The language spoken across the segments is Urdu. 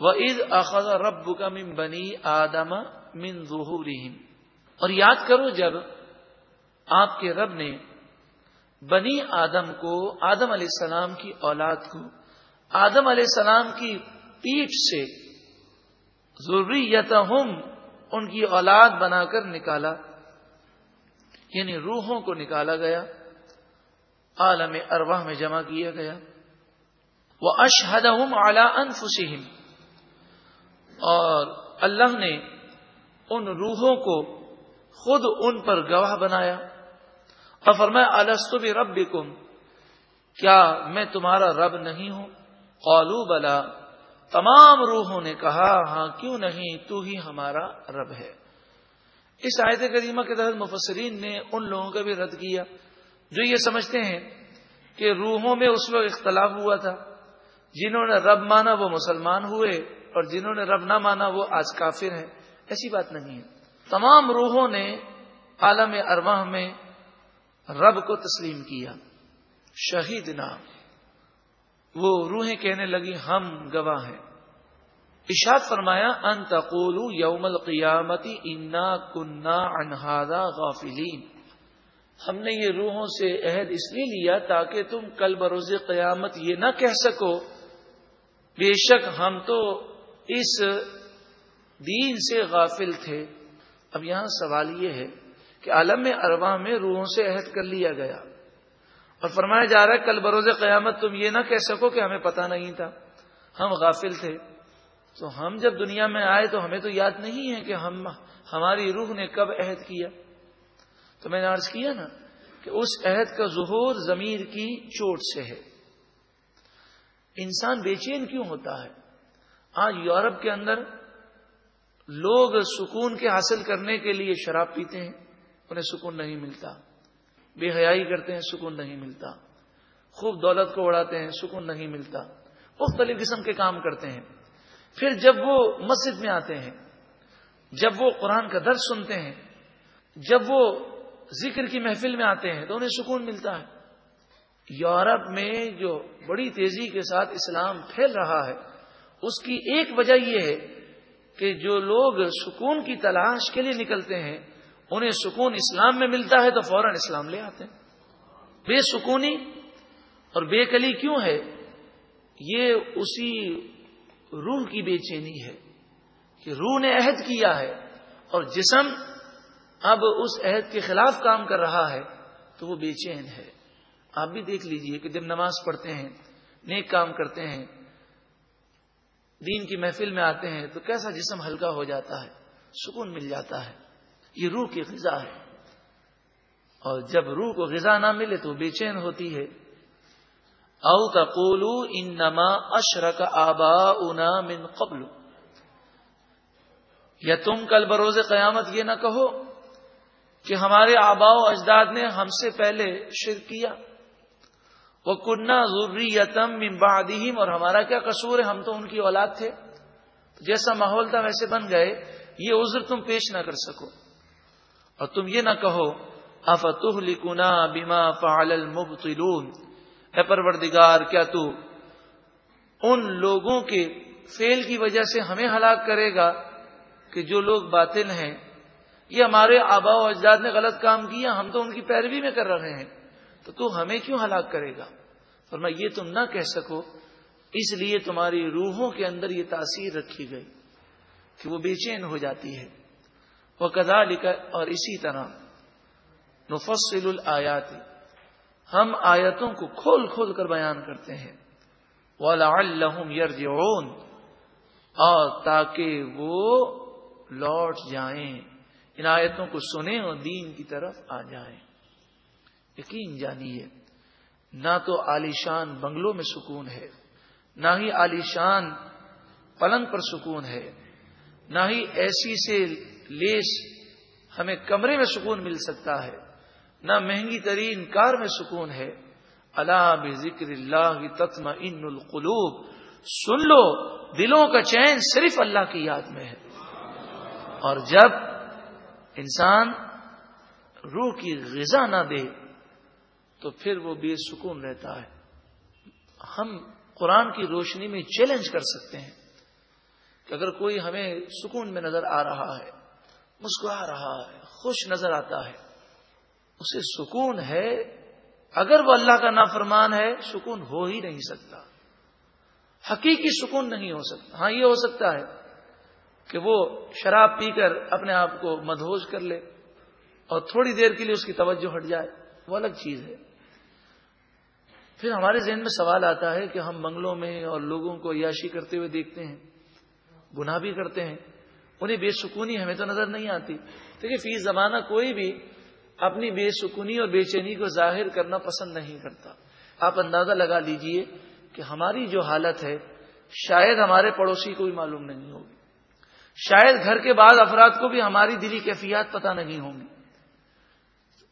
وہ عید اخذ رب کا من بنی آدم من ظہورہم۔ اور یاد کرو جب آپ کے رب نے بنی آدم کو، آدم علیہ السلام کی اولاد کو، آدم علیہ السلام کی پیٹ سے ضروریت ان کی اولاد بنا کر نکالا یعنی روحوں کو نکالا گیا، عالم ارواح میں جمع کیا گیا۔ وہ اشہد اعلی انفسم اور اللہ نے ان روحوں کو خود ان پر گواہ بنایا۔ اور فرمایا السطب رب کیا میں تمہارا رب نہیں ہوں؟ قالو بلا تمام روحوں نے کہا ہاں کیوں نہیں؟ تو ہی ہمارا رب ہے۔ اس آیت کریمہ کے تحت مفسرین نے ان لوگوں کا بھی رد کیا، جو یہ سمجھتے ہیں کہ روحوں میں اس وقت اختلاف ہوا تھا۔ جنہوں نے رب مانا وہ مسلمان ہوئے۔ اور جنہوں نے رب نہ مانا وہ آج کافر ہیں۔ ایسی بات نہیں ہے۔ تمام روحوں نے عالم ارواح میں رب کو تسلیم کیا۔ شہید نام وہ روحیں کہنے لگی، ہم گواہ ہیں۔ اشاد فرمایا، ان تقولو یوم القیامتی انا کنہ انہادا غافلین۔ ہم نے یہ روحوں سے عہد اس لیے لیا تاکہ تم کل بروز قیامت یہ نہ کہہ سکو۔ بے شک ہم تو اس دین سے غافل تھے۔ اب یہاں سوال یہ ہے کہ عالم اروا میں روحوں سے عہد کر لیا گیا۔ اور فرمایا جا رہا ہے، کل بروز قیامت تم یہ نہ کہہ سکو کہ ہمیں پتہ نہیں تھا۔ ہم غافل تھے۔ تو ہم جب دنیا میں آئے تو ہمیں تو یاد نہیں ہے کہ ہم، ہماری روح نے کب عہد کیا۔ تو میں نے عرض کیا نا کہ اس عہد کا ظہور ضمیر کی چوٹ سے ہے۔ انسان بے چین کیوں ہوتا ہے؟ آج یورپ کے اندر لوگ سکون کے حاصل کرنے کے لیے شراب پیتے ہیں، انہیں سکون نہیں ملتا۔ بے حیائی کرتے ہیں، سکون نہیں ملتا۔ خوب دولت کو اڑاتے ہیں، سکون نہیں ملتا۔ مختلف قسم کے کام کرتے ہیں۔ پھر جب وہ مسجد میں آتے ہیں، جب وہ قرآن کا درد سنتے ہیں، جب وہ ذکر کی محفل میں آتے ہیں، تو انہیں سکون ملتا ہے۔ یورپ میں جو بڑی تیزی کے ساتھ اسلام پھیل رہا ہے اس کی ایک وجہ یہ ہے کہ جو لوگ سکون کی تلاش کے لیے نکلتے ہیں، انہیں سکون اسلام میں ملتا ہے تو فوراً اسلام لے آتے ہیں۔ بے سکونی اور بے کلی کیوں ہے؟ یہ اسی روح کی بے چینی ہے کہ روح نے عہد کیا ہے اور جسم اب اس عہد کے خلاف کام کر رہا ہے تو وہ بے چین ہے۔ آپ بھی دیکھ لیجیے کہ جب نماز پڑھتے ہیں، نیک کام کرتے ہیں دین کی محفل میں آتے ہیں تو کیسا جسم ہلکا ہو جاتا ہے؟ سکون مل جاتا ہے۔ یہ روح کی غذا ہے۔ اور جب روح کو غذا نہ ملے تو بے چین ہوتی ہے۔ او تقولو انما اشرک آباؤنا من قبل۔ یا تم کل بروز قیامت یہ نہ کہو کہ ہمارے آبا و اجداد نے ہم سے پہلے شرک کیا۔ وہ کنہ ضروری یتم بعدہم اور ہمارا کیا قصور ہے؟ ہم تو ان کی اولاد تھے۔ جیسا ماحول تھا ویسے بن گئے۔ یہ عذر تم پیش نہ کر سکو۔ اور تم یہ نہ کہو افتح لکنا بیما فعل المبطلون؟ اے پروردگار، کیا تو ان لوگوں کے فیل کی وجہ سے ہمیں ہلاک کرے گا کہ جو لوگ باطل ہیں؟ یہ ہمارے آبا و اجداد نے غلط کام کیا، ہم تو ان کی پیروی میں کر رہے ہیں۔ تو تو ہمیں کیوں ہلاک کرے گا؟ فرما یہ تم نہ کہہ سکو۔ اس لیے تمہاری روحوں کے اندر یہ تاثیر رکھی گئی کہ وہ بے چین ہو جاتی ہے۔ وہ کدا لکھا اور اسی طرح۔ نفصل الآیات۔ ہم آیتوں کو کھول کھول کر بیان کرتے ہیں۔ وَلَعَلَّهُمْ يَرْجِعُونَ۔ اور تاکہ وہ لوٹ جائیں۔ ان آیتوں کو سنیں اور دین کی طرف آ جائیں۔ یقین جانیے نہ تو عالیشان بنگلوں میں سکون ہے، نہ ہی عالیشان پلنگ پر سکون ہے، نہ ہی ایسی سے لیس ہمیں کمرے میں سکون مل سکتا ہے، نہ مہنگی ترین کار میں سکون ہے۔ اللہ ذکر اللہ تتم ان القلوب۔ سن لو، دلوں کا چین صرف اللہ کی یاد میں ہے۔ اور جب انسان روح کی غذا نہ دے تو پھر وہ بے سکون رہتا ہے۔ ہم قرآن کی روشنی میں چیلنج کر سکتے ہیں کہ اگر کوئی ہمیں سکون میں نظر آ رہا ہے، مسکرا رہا ہے، خوش نظر آتا ہے، اسے سکون ہے۔ اگر وہ اللہ کا نافرمان ہے، سکون ہو ہی نہیں سکتا۔ حقیقی سکون نہیں ہو سکتا۔ ہاں یہ ہو سکتا ہے کہ وہ شراب پی کر اپنے آپ کو مدہوش کر لے اور تھوڑی دیر کے لیے اس کی توجہ ہٹ جائے۔ وہ الگ چیز ہے۔ پھر ہمارے ذہن میں سوال آتا ہے کہ ہم منگلوں میں اور لوگوں کو یاشی کرتے ہوئے دیکھتے ہیں، گناہ بھی کرتے ہیں، انہیں بے سکونی ہمیں تو نظر نہیں آتی۔ دیکھیے، فی زمانہ کوئی بھی اپنی بے سکونی اور بے چینی کو ظاہر کرنا پسند نہیں کرتا۔ آپ اندازہ لگا لیجیے کہ ہماری جو حالت ہے، شاید ہمارے پڑوسی کو بھی معلوم نہیں ہوگی۔ شاید گھر کے بعد افراد کو بھی ہماری دلی کیفیات پتہ نہیں ہوں گی۔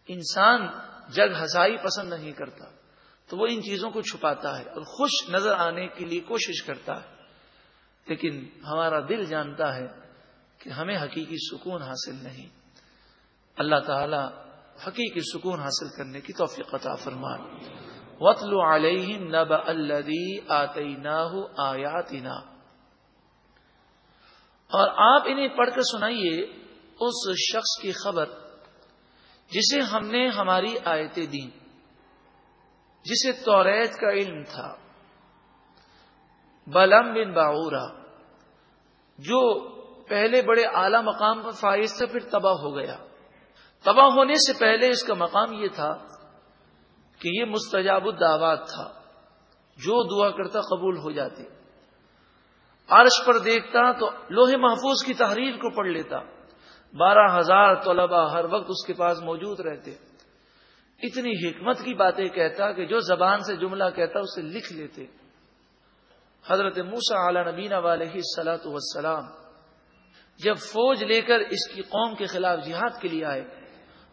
انسان جگ ہسائی پسند نہیں کرتا۔ تو وہ ان چیزوں کو چھپاتا ہے اور خوش نظر آنے کے لیے کوشش کرتا ہے۔ لیکن ہمارا دل جانتا ہے کہ ہمیں حقیقی سکون حاصل نہیں۔ اللہ تعالی حقیقی سکون حاصل کرنے کی توفیق عطا فرمان وطل علیہ نب الدی آتی آیاتنا اور آپ انہیں پڑھ کر سنائیے اس شخص کی خبر جسے ہم نے ہماری آیتیں دیں۔ جسے توریت کا علم تھا۔ بلم بن باورا جو پہلے بڑے اعلی مقام پر فائز تھا، پھر تباہ ہو گیا۔ تباہ ہونے سے پہلے اس کا مقام یہ تھا کہ یہ مستجاب الدعوات تھا۔ جو دعا کرتا قبول ہو جاتی۔ عرش پر دیکھتا تو لوہے محفوظ کی تحریر کو پڑھ لیتا۔ بارہ ہزار طلبا ہر وقت اس کے پاس موجود رہتے۔ اتنی حکمت کی باتیں کہتا کہ جو زبان سے جملہ کہتا اسے لکھ لیتے۔ حضرت موسا اعلی نبینا والے سلاۃ وسلام جب فوج لے کر اس کی قوم کے خلاف جہاد کے لیے آئے،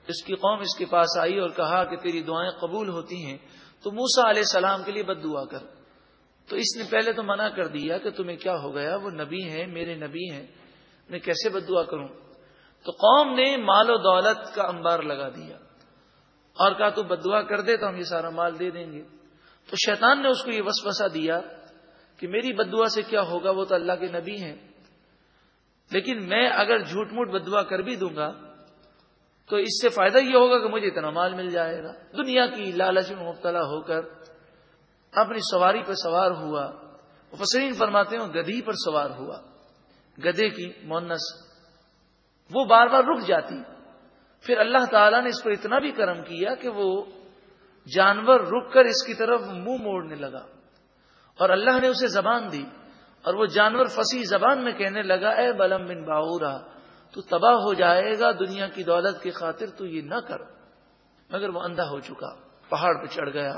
اس کی قوم اس کے پاس آئی اور کہا کہ تیری دعائیں قبول ہوتی ہیں، تو موسا علیہ السلام کے لیے بد دعا کر۔ تو اس نے پہلے تو منع کر دیا کہ تمہیں کیا ہو گیا، وہ نبی ہیں، میرے نبی ہیں، میں کیسے بد دعا کروں؟ تو قوم نے مال و دولت کا انبار لگا دیا۔ اور کہا تو بدعا کر دے تو ہم یہ سارا مال دے دیں گے۔ تو شیطان نے اس کو یہ وسوسہ دیا کہ میری بدعا سے کیا ہوگا؟ وہ تو اللہ کے نبی ہیں۔ لیکن میں اگر جھوٹ موٹ بدعا کر بھی دوں گا تو اس سے فائدہ یہ ہوگا کہ مجھے اتنا مال مل جائے گا۔ دنیا کی لالچ میں مبتلا ہو کر اپنی سواری پر سوار ہوا۔ فسرین فرماتے ہیں گدھی پر سوار ہوا۔ گدے کی مونس وہ بار بار رک جاتی۔ پھر اللہ تعالیٰ نے اس پر اتنا بھی کرم کیا کہ وہ جانور رک کر اس کی طرف منہ موڑنے لگا اور اللہ نے اسے زبان دی اور وہ جانور فصیح زبان میں کہنے لگا، اے بلم بن باورا، تو تباہ ہو جائے گا، دنیا کی دولت کی خاطر تو یہ نہ کر۔ مگر وہ اندھا ہو چکا، پہاڑ پہ چڑھ گیا۔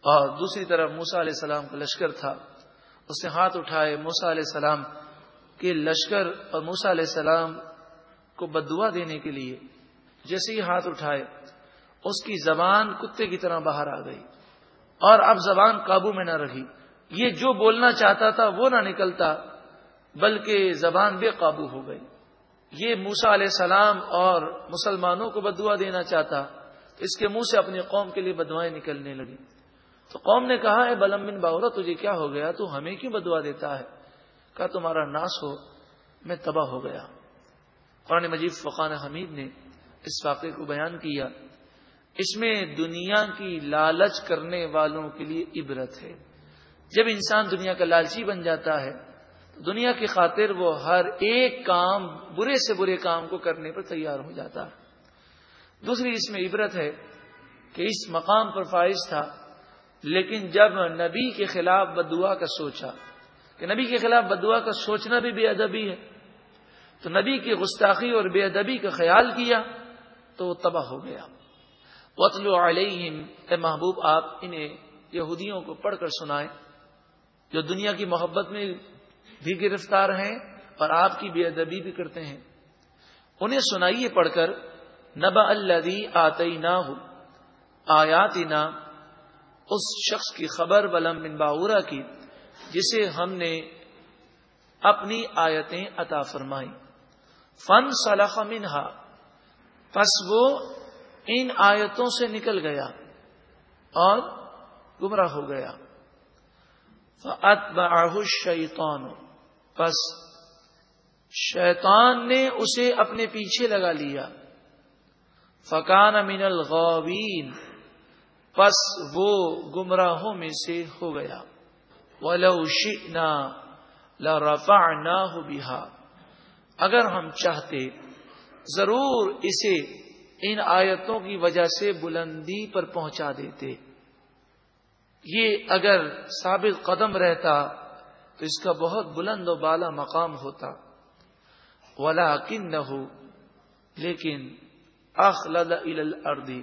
اور دوسری طرف موسا علیہ السلام کا لشکر تھا۔ اس نے ہاتھ اٹھائے موسا علیہ السلام کے لشکر اور موسا علیہ السلام کو بدعا دینے کے لیے جیسے ہی ہاتھ اٹھائے، اس کی زبان کتے کی طرح باہر آ گئی اور اب زبان قابو میں نہ رہی۔ یہ جو بولنا چاہتا تھا وہ نہ نکلتا، بلکہ زبان بے قابو ہو گئی۔ یہ موسا علیہ السلام اور مسلمانوں کو بدعا دینا چاہتا، اس کے منہ سے اپنی قوم کے لیے بدوائیں نکلنے لگی۔ تو قوم نے کہا ہے بلم بن باورا تجھے کیا ہو گیا؟ تو ہمیں کیوں بدعا دیتا ہے؟ کہا، تمہارا ناس ہو، میں تباہ ہو گیا۔ قرآن مجید فقان حمید نے اس واقعے کو بیان کیا، اس میں دنیا کی لالچ کرنے والوں کے لیے عبرت ہے۔ جب انسان دنیا کا لالچی بن جاتا ہے، تو دنیا کی خاطر وہ ہر ایک کام برے سے برے کام کو کرنے پر تیار ہو جاتا ہے۔ دوسری اس میں عبرت ہے کہ اس مقام پر فائز تھا، لیکن جب نبی کے خلاف بدعا کا سوچا، کہ نبی کے خلاف بدعا کا سوچنا بھی بے ادبی ہے، تو نبی کی گستاخی اور بے ادبی کا خیال کیا تو وہ تباہ ہو گیا۔ وطل علیہم اے محبوب، آپ انہیں یہودیوں کو پڑھ کر سنائیں جو دنیا کی محبت میں بھی گرفتار ہیں اور آپ کی بے ادبی بھی کرتے ہیں۔ انہیں سنائیے پڑھ کر نبا الدی آتی نہ ہو آیات اس شخص کی خبر بلم بن باورا کی، جسے ہم نے اپنی آیتیں عطا فرمائی فن صلاح منہا پس وہ ان آیتوں سے نکل گیا اور گمراہ ہو گیا۔ فت بآ بس شیطان نے اسے اپنے پیچھے لگا لیا۔ فکان امین الغوین پس وہ گمراہوں میں سے ہو گیا۔ رفا نہ ہو اگر ہم چاہتے ضرور اسے ان آیتوں کی وجہ سے بلندی پر پہنچا دیتے۔ یہ اگر ثابت قدم رہتا تو اس کا بہت بلند و بالا مقام ہوتا۔ ولا کن نہ ہو لیکن اخلد اردی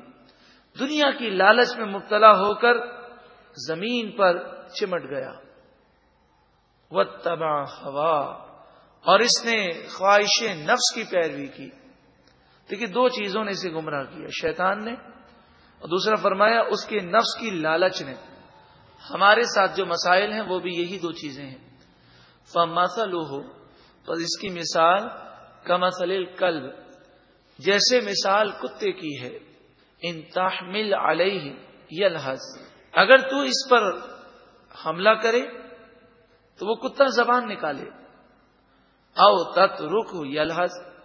دنیا کی لالچ میں مبتلا ہو کر زمین پر چمٹ گیا۔ وہ تباہ ہوا اور اس نے خواہش نفس کی پیروی کی۔ دیکھیے، دو چیزوں نے اسے گمراہ کیا۔ شیطان نے اور دوسرا فرمایا، اس کے نفس کی لالچ نے۔ ہمارے ساتھ جو مسائل ہیں، وہ بھی یہی دو چیزیں ہیں۔ فماسا لو ہو تو اس کی مثال کمسل کلب جیسے مثال کتے کی ہے ان تحمل علیہ یلحظ اگر تو اس پر حملہ کرے، تو وہ کتا زبان نکالے۔ او تت رخ یلحظ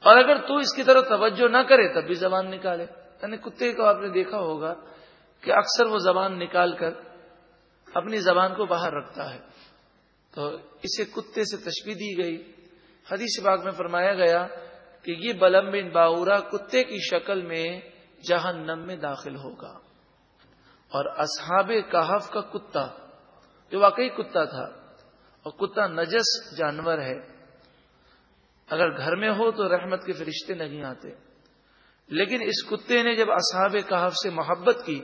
اور اگر تو اس کی طرف توجہ نہ کرے تب بھی زبان نکالے۔ یعنی کتے کو آپ نے دیکھا ہوگا کہ اکثر وہ زبان نکال کر اپنی زبان کو باہر رکھتا ہے۔ تو اسے کتے سے تشبیح دی گئی۔ حدیث باغ میں فرمایا گیا کہ یہ بلم بن باورا کتے کی شکل میں جہنم میں داخل ہوگا۔ اور اصحاب کہف کا کتا جو واقعی کتا تھا۔ اور کتا نجس جانور ہے۔ اگر گھر میں ہو تو رحمت کے فرشتے نہیں آتے۔ لیکن اس کتے نے جب اصحاب کہف سے محبت کی،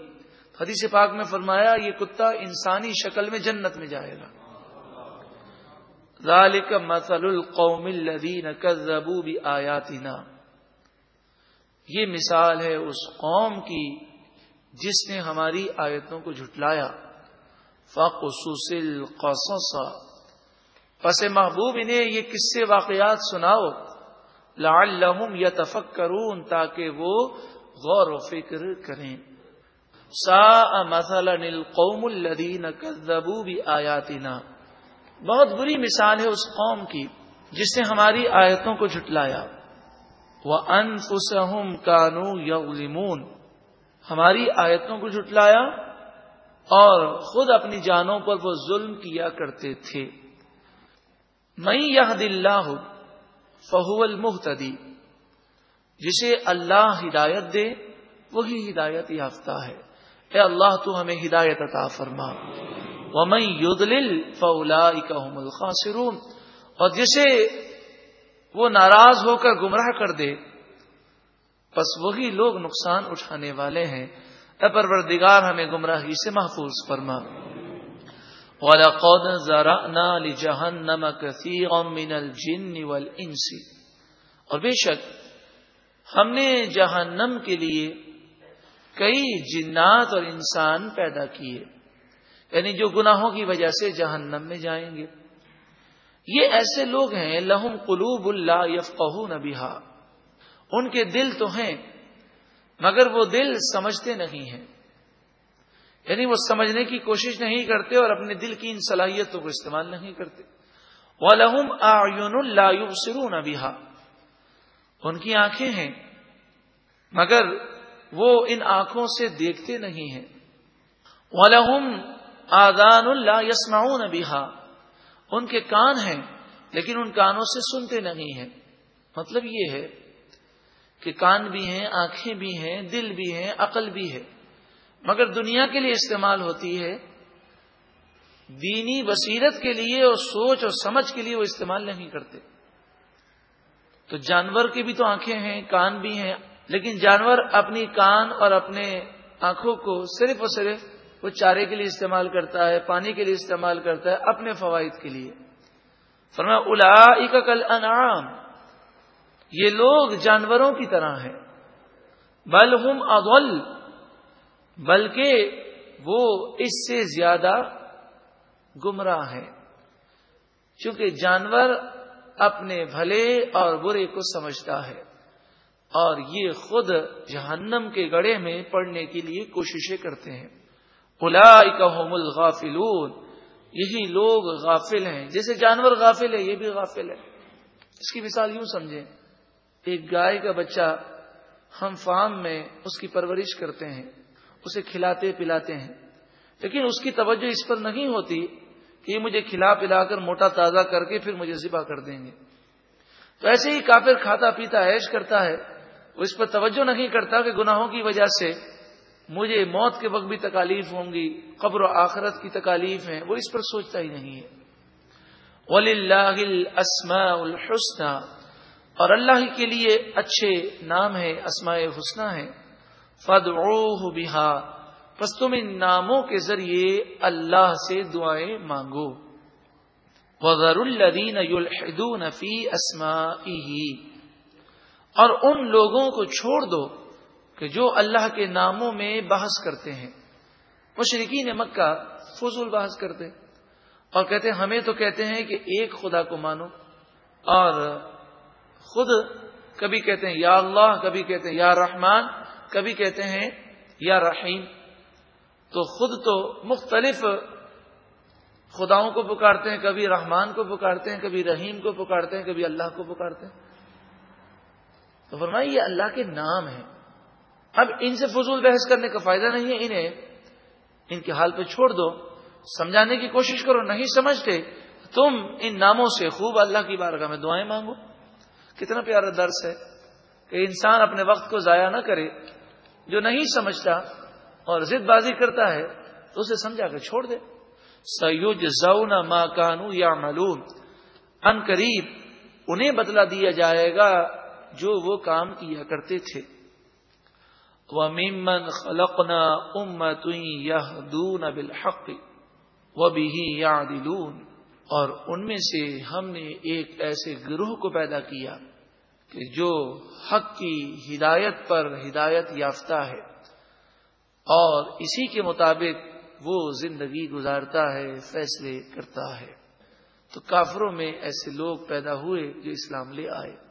حدیث پاک میں فرمایا، یہ کتا انسانی شکل میں جنت میں جائے گا۔ ذالک مثل القوم الذین کذبوا بآیاتنا۔ یہ مثال ہے اس قوم کی جس نے ہماری آیتوں کو جھٹلایا۔ فقصص القصص۔ پس محبوب انہیں یہ قصے واقعات سناؤ، لعلہم یتفکرون تاکہ وہ غور و فکر کریں۔ سا مثلا القوم الذین کذبوا بآیاتنا۔ بہت بری مثال ہے اس قوم کی جس نے ہماری آیتوں کو جھٹلایا۔ وہ انفسم کانو ہماری آیتوں کو جھٹلایا اور خود اپنی جانوں پر وہ ظلم کیا کرتے تھے۔ میں یہ دل فہو المحتدی جسے اللہ ہدایت دے، وہی ہدایت یافتہ ہے۔ اے اللہ، تو ہمیں ہدایت عطا فرما۔ ومن یدلل فاولائکہم الخاسرون۔ اور جسے وہ ناراض ہو کر گمراہ کر دے بس وہی لوگ نقصان اٹھانے والے ہیں۔ اے پروردگار، ہمیں گمراہی سے محفوظ فرما۔ وَلَقَدْ زَرَعْنَا لِجَهَنَّمَ كَثِيرًا مِنَ الْجِنِّ وَالْإِنسِ. اور بے شک ہم نے جہنم کے لیے کئی جنات اور انسان پیدا کیے یعنی جو گناہوں کی وجہ سے جہنم میں جائیں گے۔ یہ ایسے لوگ ہیں، لہم قلوب اللہ یف نبیہ ان کے دل تو ہیں، مگر وہ دل سمجھتے نہیں ہیں۔ یعنی وہ سمجھنے کی کوشش نہیں کرتے اور اپنے دل کی ان صلاحیتوں کو استعمال نہیں کرتے۔ وہ لہم آئین اللہ سرون ان کی آنکھیں ہیں، مگر وہ ان آنکھوں سے دیکھتے نہیں ہیں۔ وہ لہم آدان اللہ یسماؤن بہا ان کے کان ہیں، لیکن ان کانوں سے سنتے نہیں ہیں۔ مطلب یہ ہے کہ کان بھی ہیں، آنکھیں بھی ہیں، دل بھی ہیں، عقل بھی ہے۔ مگر دنیا کے لیے استعمال ہوتی ہے دینی بصیرت کے لیے اور سوچ اور سمجھ کے لیے وہ استعمال نہیں کرتے۔ تو جانور کی بھی تو آنکھیں ہیں، کان بھی ہیں، لیکن جانور اپنی کان اور اپنے آنکھوں کو صرف اور صرف وہ چارے کے لیے استعمال کرتا ہے، پانی کے لیے استعمال کرتا ہے اپنے فوائد کے لیے۔ فرما الا کل انعام یہ لوگ جانوروں کی طرح ہیں۔ بل ہم اغل بلکہ وہ اس سے زیادہ گمراہ ہیں۔ چونکہ جانور اپنے بھلے اور برے کو سمجھتا ہے اور یہ خود جہنم کے گڑے میں پڑنے کے لیے کوششیں کرتے ہیں۔ الغافلون۔ یہی لوگ غافل ہیں۔ جیسے جانور غافل ہے، یہ بھی غافل ہے۔ اس کی مثال یوں سمجھیں۔ ایک گائے کا بچہ ہم فارم میں اس کی پرورش کرتے ہیں۔ اسے کھلاتے پلاتے ہیں۔ لیکن اس کی توجہ اس پر نہیں ہوتی کہ یہ مجھے کھلا پلا کر موٹا تازہ کر کے پھر مجھے ذبح کر دیں گے۔ تو ایسے ہی کافر کھاتا پیتا ایش کرتا ہے۔ وہ اس پر توجہ نہیں کرتا کہ گناہوں کی وجہ سے مجھے موت کے وقت بھی تکالیف ہوں گی، قبر و آخرت کی تکالیف ہیں۔ وہ اس پر سوچتا ہی نہیں ہے۔ ولی اللہ الحسن اور اللہ کے لیے اچھے نام ہے اسماء حسنہ ہے فد بہا پس تم ان ناموں کے ذریعے اللہ سے دعائیں مانگو۔ وغیر الدین یلحدون فی اسما اور ان لوگوں کو چھوڑ دو کہ جو اللہ کے ناموں میں بحث کرتے ہیں۔ مشرقین مکہ فضول بحث کرتے، اور کہتے ہیں ہمیں تو کہتے ہیں کہ ایک خدا کو مانو، اور خود کبھی کہتے ہیں یا اللہ، کبھی کہتے ہیں یا رحمان کبھی کہتے ہیں، یا رحیم، تو خود تو مختلف خداؤں کو پکارتے ہیں، کبھی رحمان کو پکارتے ہیں، کبھی رحیم کو پکارتے ہیں، کبھی اللہ کو پکارتے ہیں۔ تو فرمائی یہ اللہ کے نام ہیں۔ اب ان سے فضول بحث کرنے کا فائدہ نہیں ہے، انہیں ان کے حال پہ چھوڑ دو۔ سمجھانے کی کوشش کرو، نہیں سمجھتے، تم ان ناموں سے خوب اللہ کی بارگاہ میں دعائیں مانگو۔ کتنا پیارا درس ہے کہ انسان اپنے وقت کو ضائع نہ کرے۔ جو نہیں سمجھتا اور ضد بازی کرتا ہے، تو اسے سمجھا کر چھوڑ دے۔ سیوج زون ماں کانو یا ملون ان قریب انہیں بدلا دیا جائے گا جو وہ کام کیا کرتے تھے۔ وَمِمَّنْ خَلَقْنَا أُمَّتٌ يَهْدُونَ بِالْحَقِّ وَبِهِ يَعْدِلُونَ۔ اور ان میں سے ہم نے ایک ایسے گروہ کو پیدا کیا۔ کہ جو حق کی ہدایت پر ہدایت یافتہ ہے اور اسی کے مطابق وہ زندگی گزارتا ہے، فیصلے کرتا ہے۔ تو کافروں میں ایسے لوگ پیدا ہوئے جو اسلام لے آئے۔